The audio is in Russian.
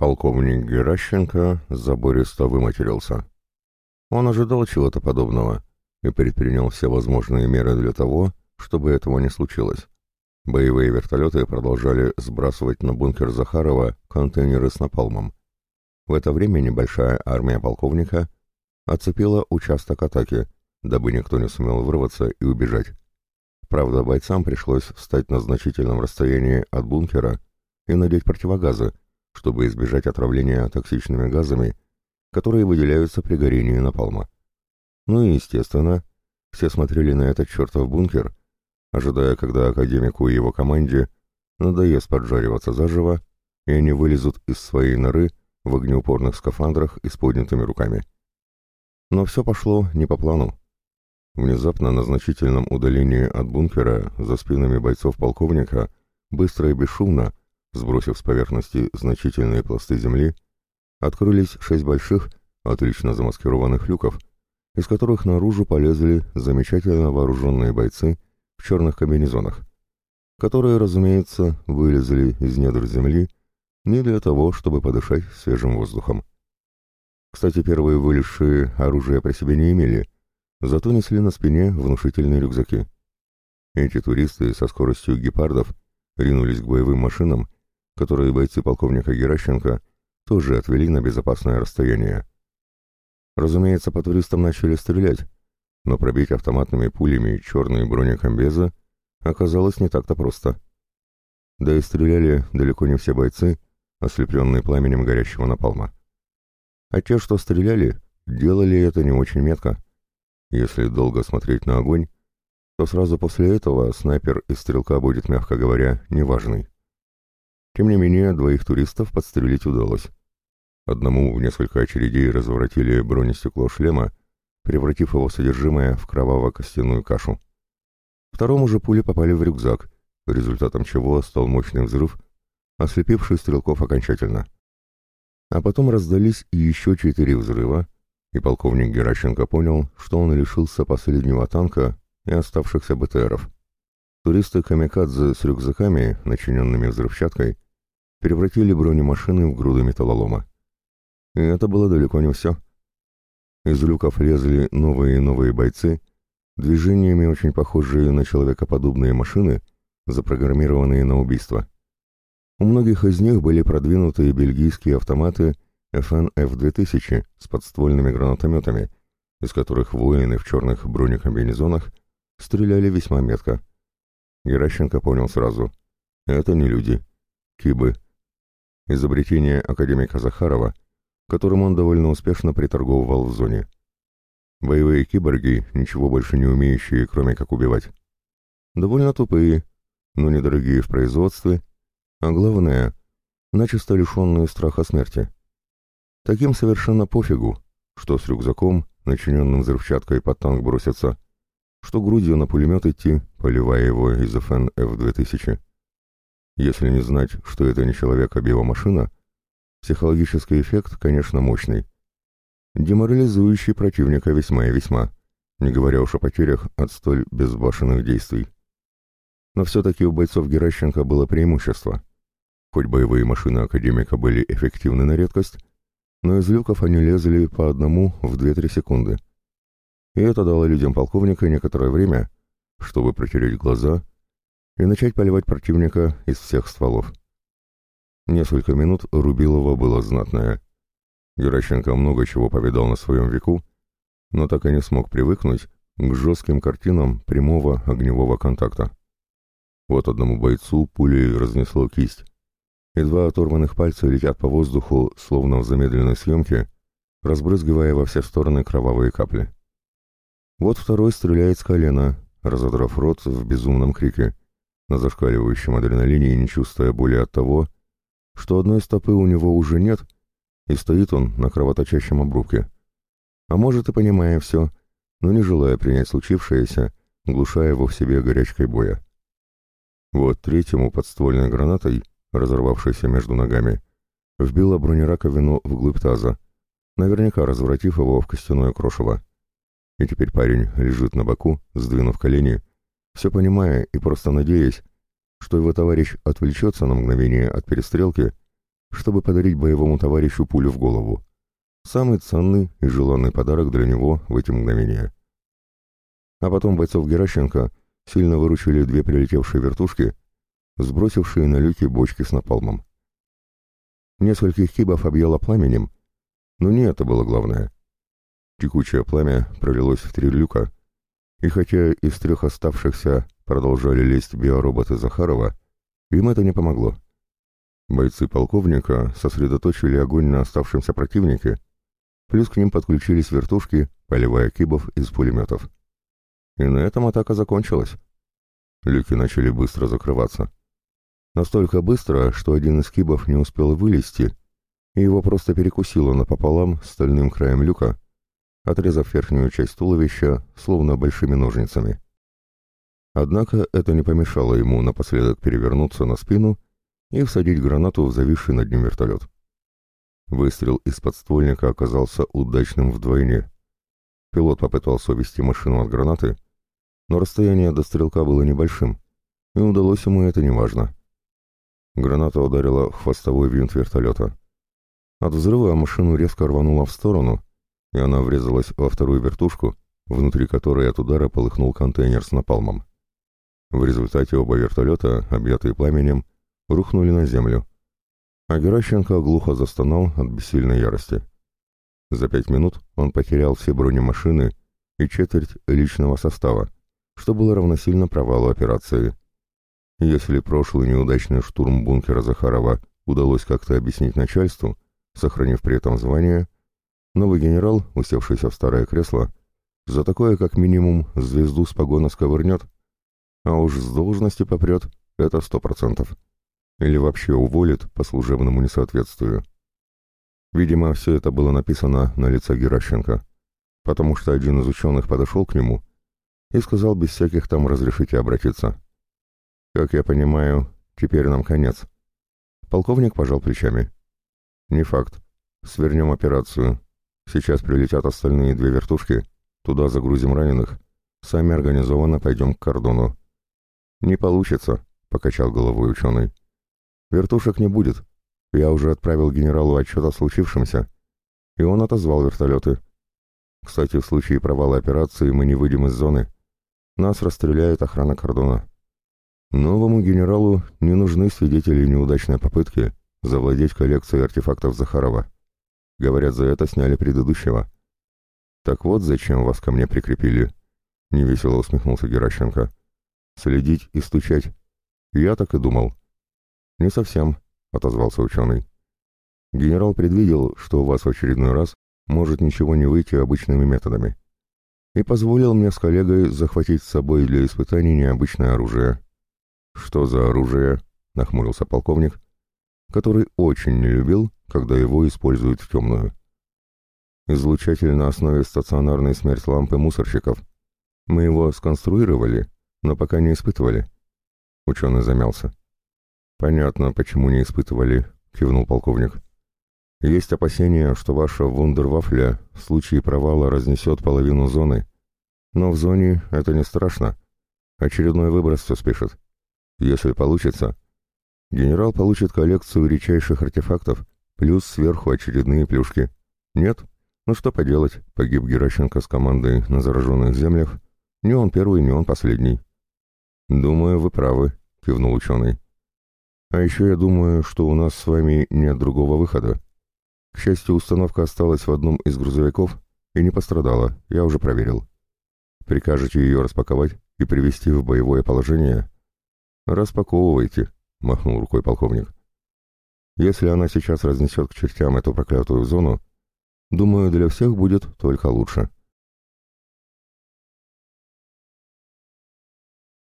Полковник Геращенко забористо выматерился. Он ожидал чего-то подобного и предпринял все возможные меры для того, чтобы этого не случилось. Боевые вертолеты продолжали сбрасывать на бункер Захарова контейнеры с напалмом. В это время небольшая армия полковника оцепила участок атаки, дабы никто не сумел вырваться и убежать. Правда, бойцам пришлось встать на значительном расстоянии от бункера и надеть противогазы, чтобы избежать отравления токсичными газами, которые выделяются при горении напалма. Ну и, естественно, все смотрели на этот чертов бункер, ожидая, когда академику и его команде надоест поджариваться заживо, и они вылезут из своей норы в огнеупорных скафандрах и с поднятыми руками. Но все пошло не по плану. Внезапно на значительном удалении от бункера за спинами бойцов полковника быстро и бесшумно, сбросив с поверхности значительные пласты земли, открылись шесть больших, отлично замаскированных люков, из которых наружу полезли замечательно вооруженные бойцы в черных комбинезонах, которые, разумеется, вылезли из недр земли не для того, чтобы подышать свежим воздухом. Кстати, первые вылезшие оружие при себе не имели, зато несли на спине внушительные рюкзаки. Эти туристы со скоростью гепардов ринулись к боевым машинам, которые бойцы полковника Геращенко тоже отвели на безопасное расстояние. Разумеется, по туристам начали стрелять, но пробить автоматными пулями черные бронекомбезы оказалось не так-то просто. Да и стреляли далеко не все бойцы, ослепленные пламенем горящего напалма. А те, что стреляли, делали это не очень метко. Если долго смотреть на огонь, то сразу после этого снайпер из стрелка будет, мягко говоря, неважный. Тем не менее, двоих туристов подстрелить удалось. Одному в несколько очередей разворотили бронестекло шлема, превратив его содержимое в кроваво-костяную кашу. Второму же пули попали в рюкзак, результатом чего стал мощный взрыв, ослепивший стрелков окончательно. А потом раздались еще четыре взрыва, и полковник Геращенко понял, что он лишился последнего танка и оставшихся БТРов. Туристы Камикадзе с рюкзаками, начиненными взрывчаткой, превратили бронемашины в груды металлолома. И это было далеко не все. Из люков лезли новые и новые бойцы, движениями очень похожие на человекоподобные машины, запрограммированные на убийство. У многих из них были продвинутые бельгийские автоматы FN F-2000 с подствольными гранатометами, из которых воины в черных бронекомбинезонах стреляли весьма метко. Геращенко понял сразу. Это не люди. Кибы. Изобретение академика Захарова, которым он довольно успешно приторговывал в зоне. Боевые киборги, ничего больше не умеющие, кроме как убивать. Довольно тупые, но недорогие в производстве а главное, начисто лишенные страха смерти. Таким совершенно пофигу, что с рюкзаком, начиненным взрывчаткой под танк бросится, что грудью на пулемет идти, поливая его из ФН F-2000. Если не знать, что это не человек, а биомашина, психологический эффект, конечно, мощный. Деморализующий противника весьма и весьма, не говоря уж о потерях от столь безбашенных действий. Но все-таки у бойцов Геращенко было преимущество. Хоть боевые машины Академика были эффективны на редкость, но из люков они лезли по одному в 2-3 секунды. И это дало людям полковника некоторое время, чтобы протереть глаза и начать поливать противника из всех стволов. Несколько минут Рубилова было знатное. Геращенко много чего повидал на своем веку, но так и не смог привыкнуть к жестким картинам прямого огневого контакта. Вот одному бойцу пулей разнесло кисть, и два оторванных пальца летят по воздуху, словно в замедленной съемке, разбрызгивая во все стороны кровавые капли. Вот второй стреляет с колена, разодрав рот в безумном крике, на зашкаливающем адреналине и не чувствуя боли от того, что одной стопы у него уже нет, и стоит он на кровоточащем обрубке. А может и понимая все, но не желая принять случившееся, глушая его в себе горячкой боя. Вот третьему подствольной гранатой разорвавшаяся между ногами, вбила бронераковину вглубь таза, наверняка развратив его в костяное крошево. И теперь парень лежит на боку, сдвинув колени, все понимая и просто надеясь, что его товарищ отвлечется на мгновение от перестрелки чтобы подарить боевому товарищу пулю в голову. Самый ценный и желанный подарок для него в эти мгновения. А потом бойцов Геращенко сильно выручили две прилетевшие вертушки, сбросившие на люки бочки с напалмом. Нескольких кибов объяло пламенем, но не это было главное. Текучее пламя пролилось в три люка, и хотя из трех оставшихся продолжали лезть биороботы Захарова, им это не помогло. Бойцы полковника сосредоточили огонь на оставшемся противнике, плюс к ним подключились вертушки, поливая кибов из пулеметов. И на этом атака закончилась. Люки начали быстро закрываться. Настолько быстро, что один из кибов не успел вылезти, и его просто перекусило напополам стальным краем люка, отрезав верхнюю часть туловища, словно большими ножницами. Однако это не помешало ему напоследок перевернуться на спину и всадить гранату в зависший над ним вертолет. Выстрел из подствольника оказался удачным вдвойне. Пилот попытался увести машину от гранаты, но расстояние до стрелка было небольшим, и удалось ему это неважно. Граната ударила в хвостовой винт вертолета. От взрыва машину резко рвануло в сторону, и она врезалась во вторую вертушку, внутри которой от удара полыхнул контейнер с напалмом. В результате оба вертолета, объятые пламенем, рухнули на землю, а Геращенко глухо застонал от бессильной ярости. За пять минут он потерял все бронемашины и четверть личного состава, что было равносильно провалу операции. Если прошлый неудачный штурм бункера Захарова удалось как-то объяснить начальству, сохранив при этом звание, новый генерал, усевшийся в старое кресло, за такое как минимум звезду с погона сковырнет, а уж с должности попрет, это сто процентов. Или вообще уволит по служебному несоответствию. Видимо, все это было написано на лице Геращенко, потому что один из ученых подошел к нему и сказал без всяких там разрешите обратиться. «Как я понимаю, теперь нам конец». Полковник пожал плечами. «Не факт. Свернем операцию. Сейчас прилетят остальные две вертушки. Туда загрузим раненых. Сами организованно пойдем к кордону». «Не получится», — покачал головой ученый. «Вертушек не будет. Я уже отправил генералу отчет о случившемся, и он отозвал вертолеты. Кстати, в случае провала операции мы не выйдем из зоны. Нас расстреляет охрана кордона». Новому генералу не нужны свидетели неудачной попытки завладеть коллекцией артефактов Захарова. Говорят, за это сняли предыдущего. Так вот, зачем вас ко мне прикрепили? Невесело усмехнулся Геращенко. Следить и стучать. Я так и думал. Не совсем, отозвался ученый. Генерал предвидел, что у вас в очередной раз может ничего не выйти обычными методами. И позволил мне с коллегой захватить с собой для испытаний необычное оружие. «Что за оружие?» — нахмурился полковник, который очень не любил, когда его используют в темную. «Излучатель на основе стационарной смерть лампы мусорщиков. Мы его сконструировали, но пока не испытывали». Ученый замялся. «Понятно, почему не испытывали», — кивнул полковник. «Есть опасения, что ваша вундервафля в случае провала разнесет половину зоны. Но в зоне это не страшно. Очередной выброс все спешит. Если получится, генерал получит коллекцию редчайших артефактов, плюс сверху очередные плюшки. Нет? Ну что поделать, погиб Геращенко с командой на зараженных землях. Не он первый, не он последний. «Думаю, вы правы», — кивнул ученый. «А еще я думаю, что у нас с вами нет другого выхода. К счастью, установка осталась в одном из грузовиков и не пострадала, я уже проверил. Прикажете ее распаковать и привести в боевое положение, «Распаковывайте», — махнул рукой полковник. «Если она сейчас разнесет к чертям эту проклятую зону, думаю, для всех будет только лучше».